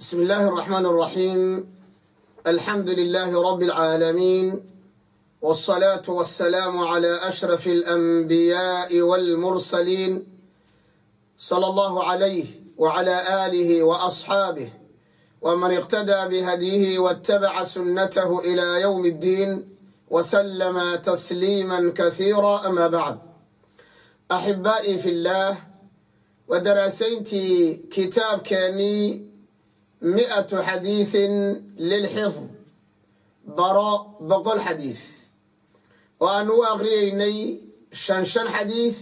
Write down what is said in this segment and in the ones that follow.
بسم الله الرحمن الرحيم الحمد لله رب العالمين والصلاة والسلام على أشرف الأنبياء والمرسلين صلى الله عليه وعلى آله وأصحابه ومن اقتدى بهديه واتبع سنته إلى يوم الدين وسلم تسليما كثيرا أما بعد أحبائي في الله ودراسينتي كتاب كاني miatu xadiisin lilxifd baro boqol xadiis oo aanu u aqriyeynay shan shan xadiis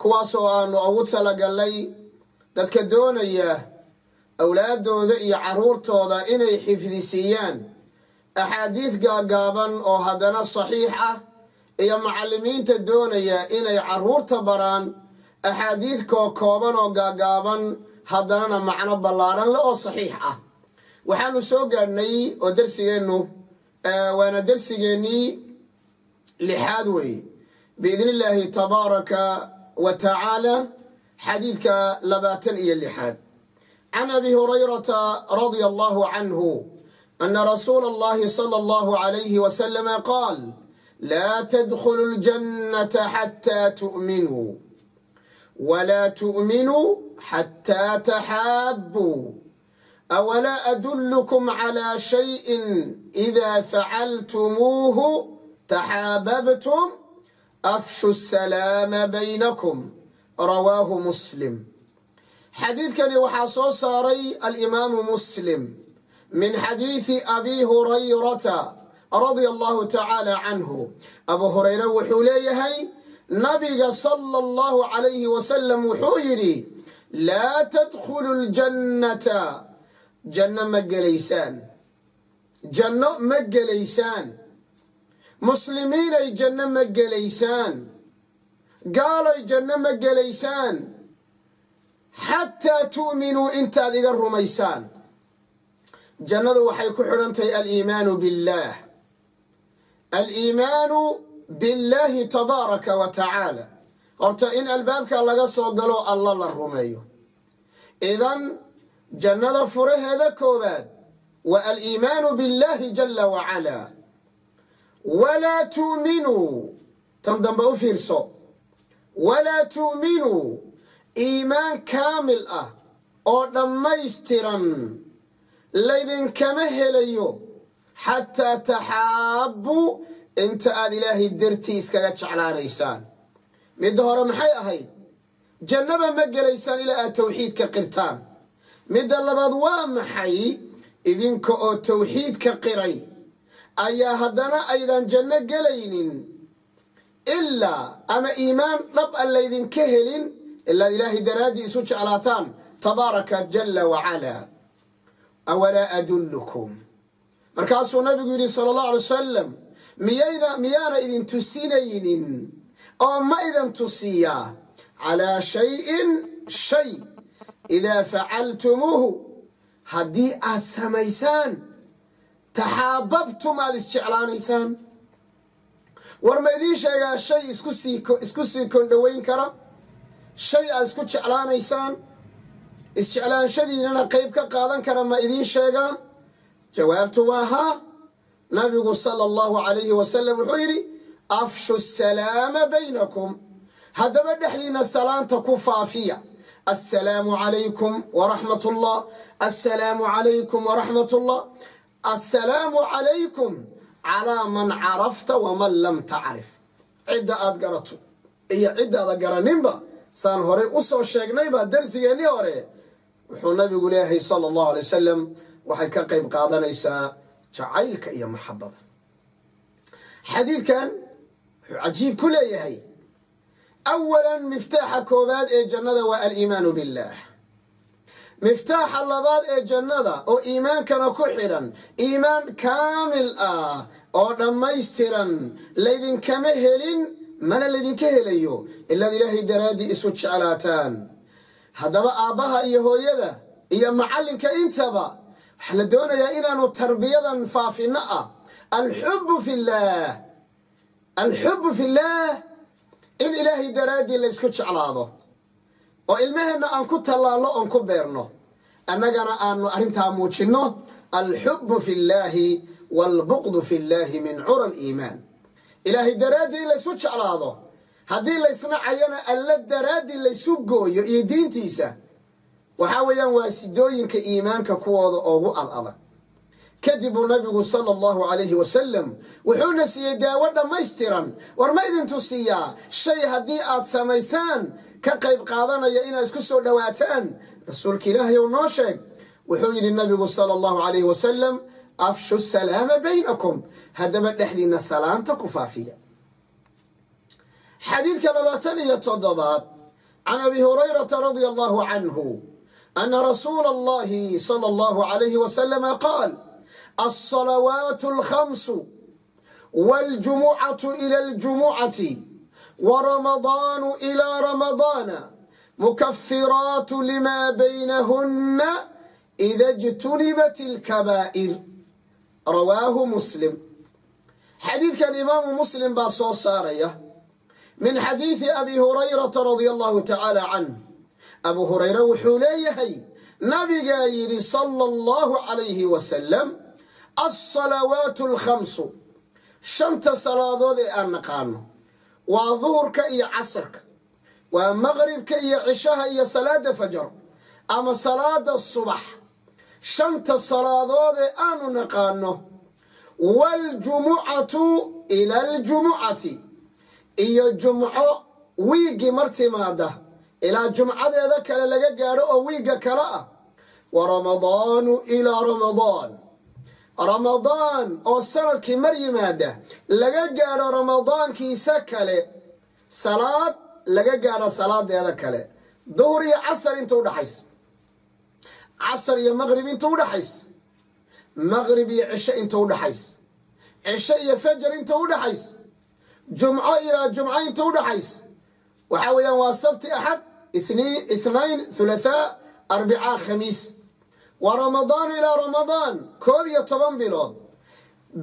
kuwaas oo aanu ugu talagalay dadka doonaya awlaadooda iyo carruurtooda inay xifdisiiyaan axaadiis gaagaaban oo haddana saxiix ah iyo macallimiinta doonaya inay carruurta baraan axaadiis kookooban oo gaagaaban haddanana macno ballaadhan le oo saxiix ah. Waxaanu soo gaadhnay oo darsigeennu waana darsigeennii lixaad weeye biidni illaahi tabaaraka wa tacaala xadiidka labaatan iyo lixaad. Can abi hurayrata radia allahu canhu ana rasuula allahi sala allahu calayhi wasalama qaal laa tadkhulu ljannata xataa tu'minuu walaa tu'minuu xataa taxaabbuu awalaa adullukum calaa shayin idaa facaltumuuhu taxaababtum afshu salaama baynakum rawaahu muslim xadiidkani waxaa soo saaray alimaamu muslim min xadiidi abi hurayrata radia allahu tacaala canhu abu hurayre wuxuu leeyahay nabiga sala allahu calayhi wasalam wuxuu yidhi laa tadkhulu ljannata janno ma gelaysaan. Janno ma gelaysaan. Muslimiinay janno ma gelaysaan. Gaalay janno ma gelaysaan. Xataa tu'minuu intaad iga rumaysaan. Jannadu waxay ku xidhan tahay aliimaanu billaah aliimaanu billaahi tabaaraka wa tacaala horta in albaabka laga soo galo alla la rumeeyo. Idan jannada furaheeda koowaad waa aliimaanu billaahi jala wacalaa walaa tu'minuu tan dambe u fiirso. Walaa tu'minuu iimaan kaamil ah oo dhammaystiran laydinkama helayo xataa taxaabbuu inta aad ilaahay dartii iskaga jeclaanaysaan. Midda hore maxay ahayd? Jannaba ma gelaysaan ilaa aad tawxiidka qirtaan. Midda labaad waa maxay? Idinka oo tawxiidka qiray. Ayaa haddana aydan janno gelaynin? Ilaa ama iimaan dhab an laydinka helin? Ilaad ilaahay daraaddii isu jeclaataan tabaaraka jala wacalaa awalaa adullukum. Markaasuu nabigu yidhi sala allahu alay wasalam miyayna miyaana idin tusinaynin? Oo ma idin tusiyaa calaa shayin shay. Idaa facaltumuuhu haddii aad samaysaan taxaababtum aada isjeclaanaysaan. War ma idiin sheegaa shay isku sii kondhoweyn kara? Shay aad isku jeclaanaysaan? Isjeclaanshadiinana qayb ka qaadan kara ma idiin sheegaa jawaabtu waa haa nabigu sala allahu calayhi wasalam wuxuu yidhi afshu salaama baynakum. Haddaba dhexdiina salaanta ku faafiya. Assalaamu calaykum waraxmat ullah assalaamu calaykum waraxmat ullah assalaamu calaykum calaa man carafta waman lam tacrif. Cidda aad garato iyo ciddaada garaninba saan horey u soo sheegnayba darsigeennii hore. Wuxuu nabigu leeyahay sala allahu alay wasalam waxay ka qayb qaadanaysaa jacaylka iyo maxabada xadiidkan wuxuu cajiib ku leeyahay awalan miftaaxa koowaad ee jannada waa aliimaanu billaah. Miftaaxa labaad ee jannada oo iimaankana ku xidhan iimaan kaamil ah oo dhammaystiran laydinkama helin mana laydinka helayo ilaad ilaahay daraaddii isu jeclaataan. Haddaba aabbaha iyo hooyada iyo macallinka intaba waxaa la doonayaa inaanu tarbiyadan faafinno ah. Alxubbu fillaah alxubbu fillaah in ilaahay daraaddii laysku jeclaado. Oo ilmaheenna aan ku tallaallo oon ku beerno. Annagana aanu arrintaa muujinno alxubu fi llaahi waalbuqdu fi llaahi min cura liimaan ilaahay daraaddii in laysu jeclaado. Haddii laysnacayana alla daraaddii laysu gooyo iyo diintiisa waxaa weeyaan waa sidooyinka iimaanka kuwooda ugu ad adag nabigu sala allahu calayhi wasalam wuxuuna siiyey daawo dhammaystiran. War ma idintu siiyaa? Shay haddii aad samaysaan ka qayb qaadanaya inaad isku soo dhowaataan rasuulka ilaahay ou noo sheeg wuxuu yidhi nabigu sala allahu calayhi wasalam afshu salaama baynakum. Haddaba dhexdiinna salaanta ku faafiya. Xadiidka labaatan iyo toddobaad can abi hurayrata radia allahu canhu ana rasuula allahi sala allahu calayhi wasalama qaal الصلوات الخمس والجمعة إلى الجمعة ورمضان إلى رمضان مكفرات لما بينهن إذا اجتنبت الكبائر رواه مسلم حديث كان إمام مسلم باصو سارية من حديث أبي هريرة رضي الله تعالى abu hurayra wuxuu leeyahay nabigaa yidhi sala allahu calayhi wasalam alsalawaatu alkhamsu shanta salaadood ee aan naqaano waa duhurka iyo casarka waa maqribka iyo cishaha iyo salaadda fajar ama salaadda subax shanta salaadood ee aanu naqaano waljumucatu ila aljumucati iyo jumco wiiggii mar timaada ilaa jumcadeeda kale laga gaadho oo wiigga kale ah. Wa ramadaanu ilaa ramadaan. Ramadaan oo sannadkii mar yimaada laga gaadho ramadaankiisa kale salaad laga gaadho salaadeeda kale. Duhur iyo casar inta udhaxaysa casar iyo maqrib inta udhaxaysa maqrib iyo cisho inta udhaxaysa cisho iyo fajar inta udhaxaysa jumco ilaa jumco inta udhaxaysa waxaa weeyaan waa sabti axad ithnayn thulathaa arbicaa khamiis wa ramadaanu ilaa ramadaan koob iyo toban bilood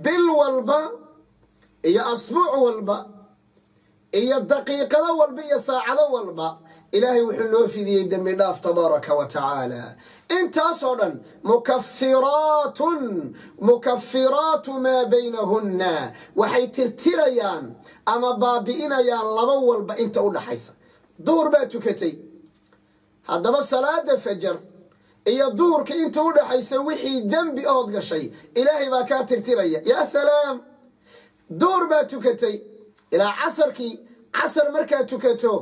bil walba iyo asbuuc walba iyo daqiiqado walba iyo saacado walba ilaahay wuxuu noo fidiyey dembi dhaaf tabaaraka wa tacaala intaasoo dhan mukafiraatun mukafiraatu maa baynahunna waxay tirtirayaan ama baabi'inayaan laba walba inta u dhaxaysa duhur baa tukatay. Haddaba salaada fajar iyo duhurka inta u dhaxaysa wixii dembi ood gashay ilaahay baa kaa tirtiraya yaa salaam. Duhur baa tukatay. Ilaa casarkii casar markaad tukato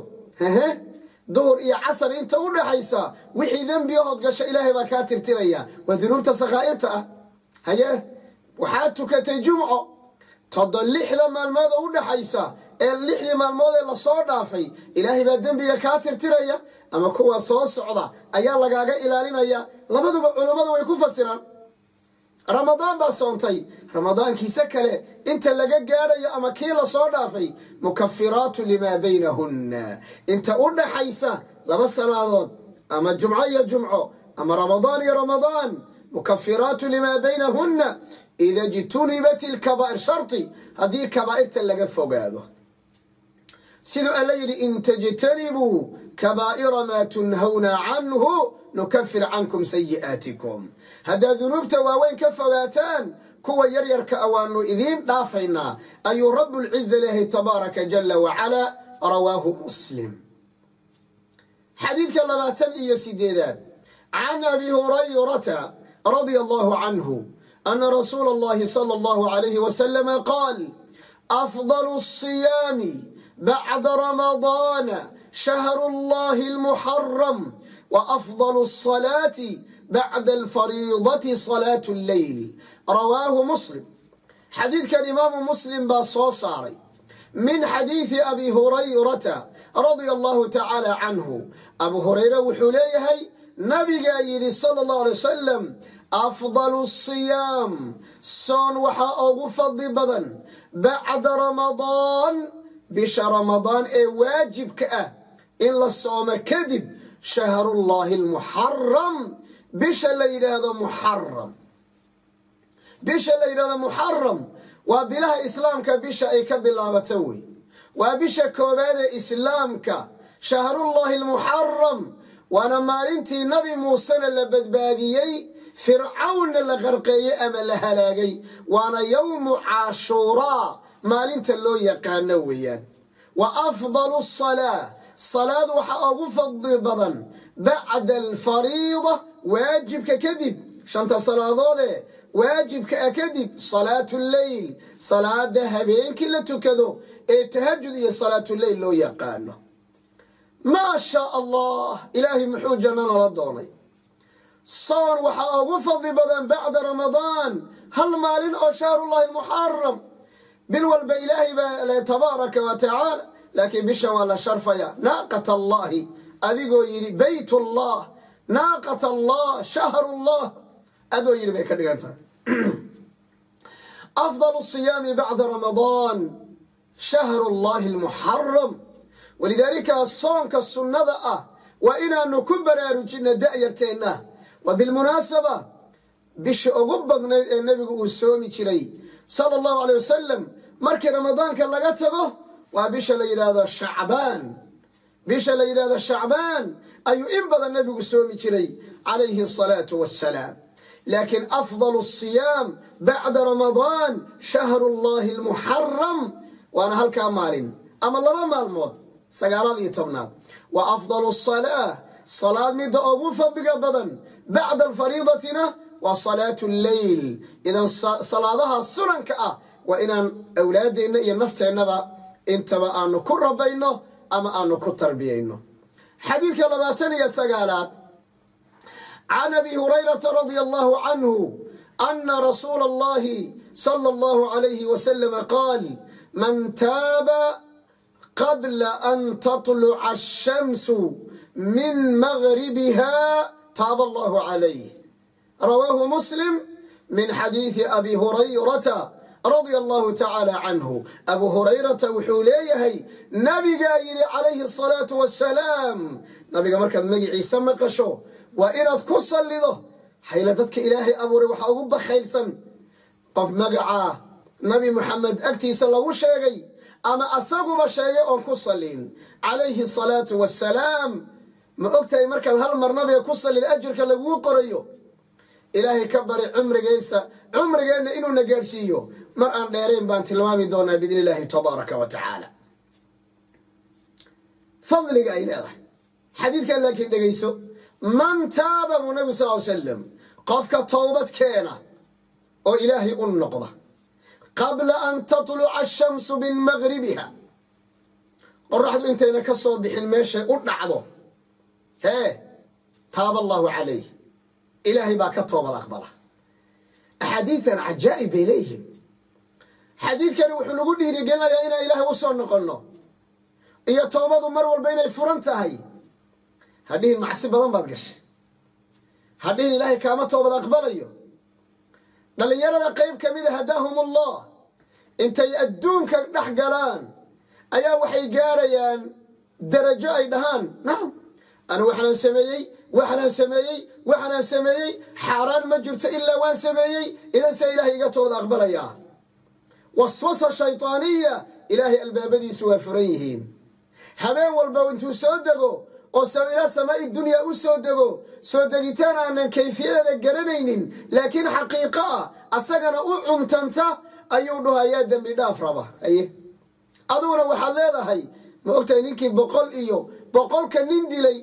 duhur iyo casar inta u dhaxaysa wixii dembi ood gasha ilaahay baa kaa tirtiraya. Waa dunuubta sakhaa'irta ah. Haye waxaad tukatay jumco todo lixda maalmood oo u dhaxaysa ee lixdii maalmood ee la soo dhaafay ilaahay baa dembiga kaa tirtiraya ama kuwa soo socda ayaa lagaaga ilaalinaya. Labaduba culummadu way ku fasiraan. Ramadaan baa soontay. Ramadaankiisa kale inta laga gaadhayo ama kii la soo dhaafay mukafiraatu limaa baynahunna. Inta u dhaxaysa laba salaadood ama jumco iyo jumco ama ramadaan iyo ramadaan mukafiraatu limaa baynahunna ida jtunibat ilkabaa'ir sharti. Haddii kabaa'irta laga fogaado siduu alla yidhi in tajtanibuu kabaa'ira maa tunhawna canhu nukafir cankum sayi'aatikum. Haddaad dunuubta waaweyn ka fogaataan kuwa yaryarka a ah waannu idiin dhaafaynaa. Ayuu rabuulciza ilaahi tabaaraka jala wacalaa rawaahu muslim. Xadiidka labaatan iyo sideedaad can abi hurayrata radia allahu canhu ana rasuula allahi sala allahu alayhi wasalama qaal afdalu asiyaami بعد رمضان شهر الله المحرم وأفضل الصلاة بعد الفريضة صلاة الليل رواه مسلم حديث كان إمام مسلم باصوصاري من حديث أبي هريرة رضي الله تعالى عنه أبو هريرة وحليه نبي قايل صلى الله عليه وسلم أفضل الصيام صون وحا أو فضل بدن بعد رمضان bisha ramadaan ee waajibka ah in la soomo kadib shahrullaahi almuxaram bisha la yidhaahdo muxaram bisha la yidhahdo muxaram waa bilaha islaamka bisha ay ka bilaabato wey. Waa bisha koowaad ee islaamka. Shahrullaahi almuxaram waana maalintii nabi muusena la badbaadiyey fircawnna la qarqeeyey ama la halaagay. Waana yowmu caashuuraa maalinta loo yaqaano weeyaan. Wa afdalu salaa salaad waxaa ugu fadli badan bacda alfariida waajibka kadib shanta salaadoodee waajibka a kadib salaatu leyl salaada habeenkii la tukado ee tahajud iyo salaatuleyl loo yaqaano. Maa shaa allah ilaahay muxuu jannana la doonay. Soon waxaa ugu fadli badan bacda ramadaan hal maalin oo shahrullahi almuxaram bil walba ilaahay baa le tabaaraka wa tacaala laakiin bishan waa la sharfaya naaqat allahi adigoo yidhi bayt ullah naaqat allah shahrullah. Adoo yidhi bay ka dhigan tahay. Afdal siyaami bacda ramadaan shahru llahi almuxaram walidaalika soonka sunnada ah waa inaanu ku baraarujinno da'yarteenna. Wa bilmunaasaba bisha ugu badnayd ee nebigu uu soomi jiray sala allahu aley wasalam markii ramadaanka laga tago waa bisha la yidhaahdo shacbaan. Bisha la yidhaahdo shacbaan ayuu in badan nebigu soomi jiray calayhi asalaatu wassalaam. Laakiin afdalu siyaam bacda ramadaan shahru llahi almuxaram waana halkaa maalin ama laba maalmood sagaalaad iyo tobnaad. Wa afdalu salaa salaad midda ugu fadliga badan bacda alfariidatina waa salaatu lleyl idan salaadaha sunanka ah waa inaan awlaadeenna iyo nafteennaba intaba aanu ku rabayno ama aanu ku tarbiyayno. Xadiidka labaatan iyo sagaalaad. Can abi hurayrata radia allahu canhu ana rasuula allahi sala allahu alayhi wasalama qaal man taaba qabla an tatluca ashamsu min magribiha taaba allahu calayh rawaahu muslim min xadiidi abi hurayrata radia allahu tacaala canhu abu hurayrata wuxuu leeyahay nabigaa yidhi calayhi asalaatu wassalaam nabiga markaad magiciisa maqasho waa inaad ku sallido hayla dadka ilaahay abuuray waxaa ugu bakhaylsan qof magacaa nabi muxamed agtiisa lagu sheegay ama asaguba sheegay oon ku sallin calayhi asalaatu wassalaam ma ogtahay markaad hal mar nabiga ku sallida ajirka laguu qorayo ilaahay ka bari cumrigaysa cumrigeenna inuuna gaadhsiiyo. Mar aan dheerayn baan tilmaami doonaa biidni illaahi tabaaraka wa tacaala. Fadliga ay leedahay. Xadiidkan laakiin dhegayso. Man taaba buu nabigu sal ly qofka towbad keena oo ilaahay u noqda qabla an tatluca ashamsu min magribiha qoraxdu intayna ka soo bixin meeshay u dhacdo. Hee taaba allaahu calayh ilaahay baa ka toobad aqbala. Axaadiidan cajaa'ib bay leeyihiin. Xadiidkani wuxuu nagu dhiirigelinayaa inaan ilaahay u soo noqonno. Iyo toobadu mar walba inay furan tahay. Hadhihin macsi badan baad gashay. Hadhihin ilaahay kaama toobad aqbalayo. Dhallinyarada qayb ka mida hadaahum ullah intay adduunka dhex galaan ayaa waxay gaadhayaan darajo ay dhahaan. Nacam anu waxanaan sameeyey waxanaan sameeyey waxanaan sameeyey. Xaaraan ma jirto ilaa waan sameeyey. Idan se ilaahay iga toobad aqbalayaa waswasa shaytaaniya ilaahay albaabadiisu waa furan yihiin. Habeen walba intuu soo dego oo ilaa samaa'i dunyaa u soo dego soo degitaan aanan kayfiyadeeda garanaynin. Laakiin xaqiiqo ah asagana u cuntanta ayuu dhahayaa dembi dhaaf raba. Haye? Aduguna waxaad leedahay ma ogtahay ninkii boqol iyo boqolka nin dilay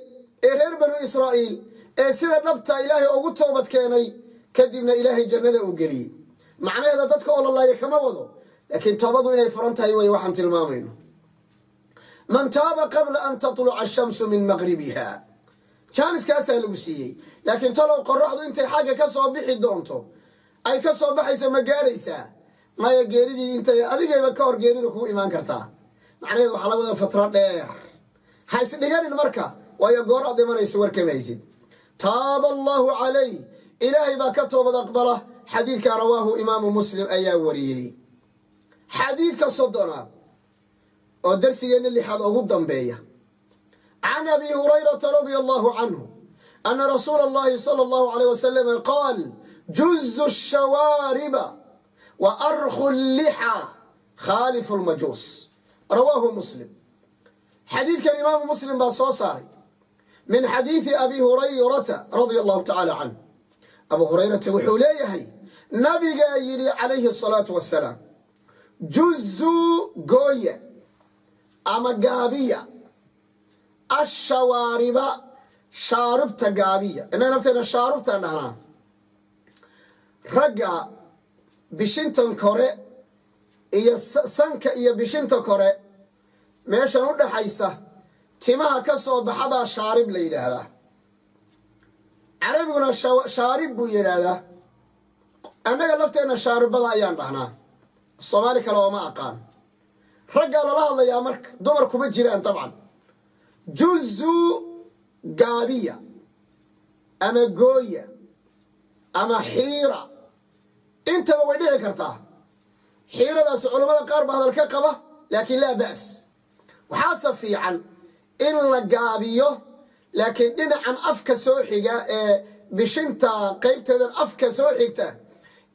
ee reer banu israa'iil ee sida dhabta ilaahay ugu toobad keenay kadibna ilaahay jannada uu geliyey. Macnaheeda dadka oo lalaaya kama wado laakiin toobadu inay furan tahay way waxaan tilmaamayno. Man taaba qabla an tatluca ashamsu min maqribiha jaaniskaasaa lagu siiyey. Laakiin talow qoraxdu intay xagga ka soo bixi doonto ay ka soo baxayso ma gaadhaysaa maya geeridii intay adigayba ka hor geerida kugu imaan kartaa. Macnaheed waxaa laga wadaa fatro dheer. Ha isdhiganin marka waayo goor aad dhimanaysa warkamaysid taaba allaahu calayh ilaahay baa ka toobad aqbala. Xadiidka rawaahu imaamu muslim ayaa wariyey. Xadiidka soddonaad oo darsigeenna lixaad ugu dambeeya. Can abi hurayrata radia allahu canhu ana rasuula allahi sala allahu alayh wasalama qaal juzu shawaariba wa arkhu llixa khaalifu lmajuus rawaahu muslim. Xadiidkan imaamu muslim baa soo saaray min xadiidi abi hurayrata radia allahu tacaala canh abu hurayrata wuxuu leeyahay nabigaa yidhi calayhi asalaatu wassalaam juzuu gooya ama gaabiya ashawaariba shaarubta gaabiya. Innaga nafteena shaarubtaan dhahnaa ragga bishintan kore iyo sanka iyo bishinta kore meeshan u dhaxaysa timaha ka soo baxabaa shaarib la yidhaahdaa. Carabiguna shaarib buu yidhaahdaa. Annaga lafteenna shaaribada ayaan dhahnaa. Soomaali kale ooma aqaan. Raggaa lala hadlayaa marka dumar kuma jiraan dabcan. Juzuu gaabiya ama gooya ama xiira. Intaba way dhici kartaa. Xiiradaas culammada qaar baa hadal ka qaba laakiin laa ba's. Waxaase fiican in la gaabiyo laakiin dhinacan afka soo xiga ee bishinta qaybteedan afka soo xigta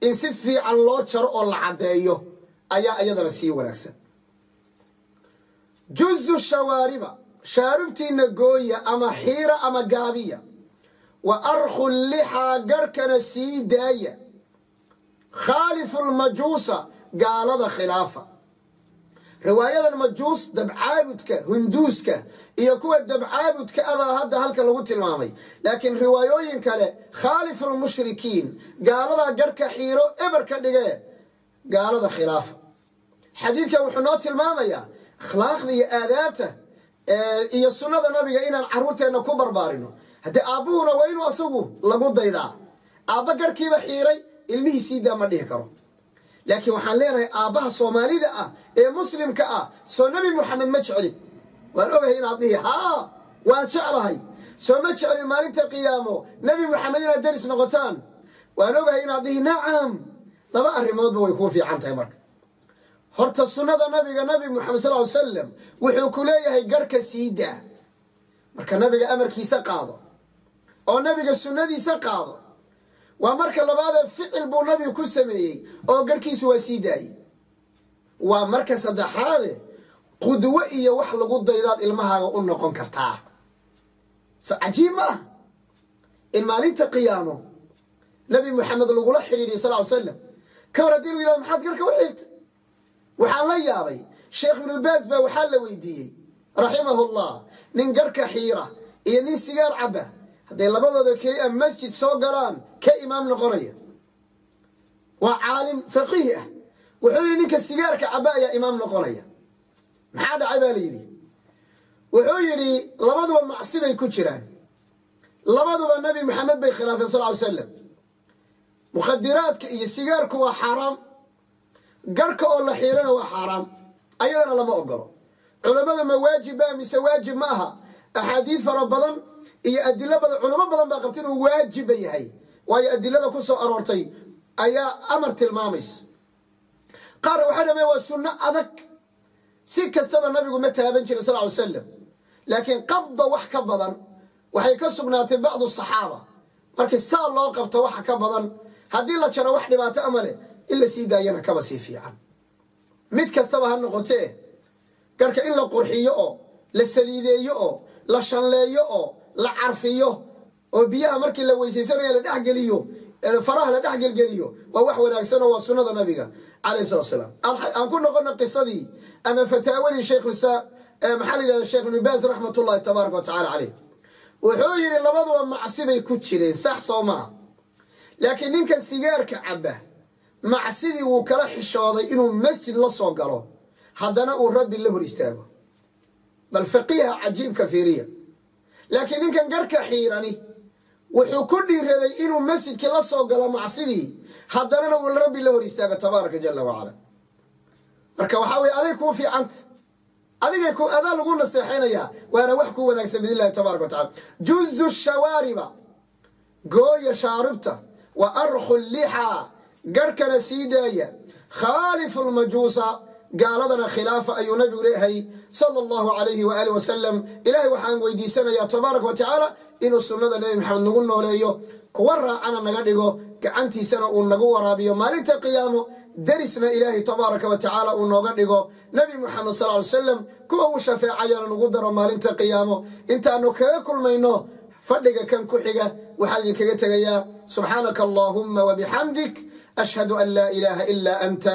in si fiican loo jaro oo la caddeeyo ayaa iyadana sii wanaagsan. Juzu shawaariba shaarubtiina gooya ama xiira ama gaabiya wa arkhu lixaa garhkana sii daaya. Khaalifu lmajuusa gaalada khilaafa riwaayadan majuus dabcaabudka hunduuska iyo kuwa dabcaabudka abaa hadda halka lagu tilmaamay. Laakiin riwaayooyin kale khaalifu lmushrikiin gaaladaa garhka xiiro eber ka dhigee gaalada khilaafa. Xadiidkan wuxuu noo tilmaamayaa akhlaaqda iyo aadaabta iyo sunnada nabiga inaan caruurteenna ku barbaarino. Haddii aabbuhuna waa inuu asagu lagu daydaa aabba garhkiiba xiiray ilmihiisiidaa ma dhihi karo laakiin waxaan leenahay aabbaha soomaalida ah ee muslimka ah soo nebi moxamed ma jeclin waan ogahay inaad dhihi haa waan jeclahay. Soo ma jeclin maalinta qiyaamo nebi moxamed inaad deris noqotaan. Waan ogahay inaad dhihi nacam. Laba arrimoodba way kuu fiican tahay marka. Horta sunnada nabiga nabi moxamed sal ly salam wuxuu ku leeyahay garhka sii daa. Marka nabiga amarkiisa qaado oo nabiga sunnadiisa qaado waa marka labaadee ficil buu nabigu ku sameeyey oo garhkiisu waa sii daayey. Waa marka saddexaade qudwo iyo wax lagu daydaad ilmahaaga u noqon kartaa. So cajiib ma ah in maalinta qiyaamo nabi moxamed lagula xidhiidhiy sal ly slam ka hor haddii lagu yihahdo maxaad garhka u xiigtay waxaan la yaabay sheekh ibnu baas baa waxaa la weydiiyey raximahullah nin garhka xiira iyo nin sigaar cabba hadday labadooda keli a masjid soo galaan ka imaam noqonaya. Waa caalim faqiih ah. Wuxuu yidhi ninka sigaarka cabba ayaa imaam noqonaya. Maxaa dhacay baa la yidhi? Wuxuu yidhi labaduba macsi bay ku jiraan. Labaduba nabi maxamed bay khilaafeen sal ly slam mukhadiraadka iyo sigaarku waa xaaraam garhka oo la xiirana waa xaaraam ayadana lama ogolo culammada ma waajibba mise waajib ma aha. Axaadiid fara badan iyo adilo badan culamo badan baa qabta inuu waajibba yahay. Waayo adilada ku aroortay ayaa amar tilmaamaysa. Qaarna waxay dhameen waa sunno adag. Si kastaba nabigu ma taaban jirin sal ly laakiin qabda wax ka badan waxay ka sugnaatay bacdu saxaaba. Markii saa loo qabto waxa ka badan haddii la jaro wax dhibaato ama leh in la sii daayana kaba sii fiican. Mid kastaba ha noqotee garhka in la qurxiyo oo la saliideeyo oo la shanleeyo oo la carfiyo oo biyaha markii la weysaysanayo la dhexgeliyo faraha la dhexgelgeliyo waa wax wanaagsanoo waa sunnada nabiga calayhi salatu salaam aan ku noqono qisadii ama fataawadii sheekh maxaa la yidhahda sheekh ibnu baas raxmat ullahi tabaaraka wa caleyh wuxuu yidhi labaduba macsi bay ku jireen sax soo maaha laakiin ninkan sigaarka cabba macsidii wuu kala xishooday inuu masjid la soo galo haddana uu rabbi la hor istaago. Bal faqiiha cajiibka fiiriya laakiin ninkan garhka xiirani wuxuu ku dhiiraday inuu masjidkii la soo galo macsidii. Haddanana uu rabbi la hor istaago tabaaraka jala wacala. Marka waxaa weye aday kuu fiicanta adigay ku adaa lagu naseexaynayaa waana wax ku wanaagsan bidn illahi tabaraka wa tacala juzu shawaariba gooya shaaribta wa arkhu lixaa garhkana sii daaya. Khaalifu lmajuusa gaaladana khilaafa ayuu nabigu leeyahay sala allahu calayhi waaalih wasalam ilaahay waxaan weydiisanayaa tabaaraka wa tacaala inuu sunnada nebi maxamed nagu nooleeyo kuwa raacana naga dhigo gacantiisana uu nagu waraabiyo. Maalinta qiyaamo derisna ilaahay tabaaraka wa tacaala uu nooga dhigo. Nebi muxamed sal ly salam kuwa uu shafeecayana nagu daro maalinta qiyaamo intaanu kaga kulmayno fadhiga kan ku xiga waxaan idinkaga tegayaa subxaanaka allaahumma wabixamdik ashhadu an laa ilaaha ilaa anta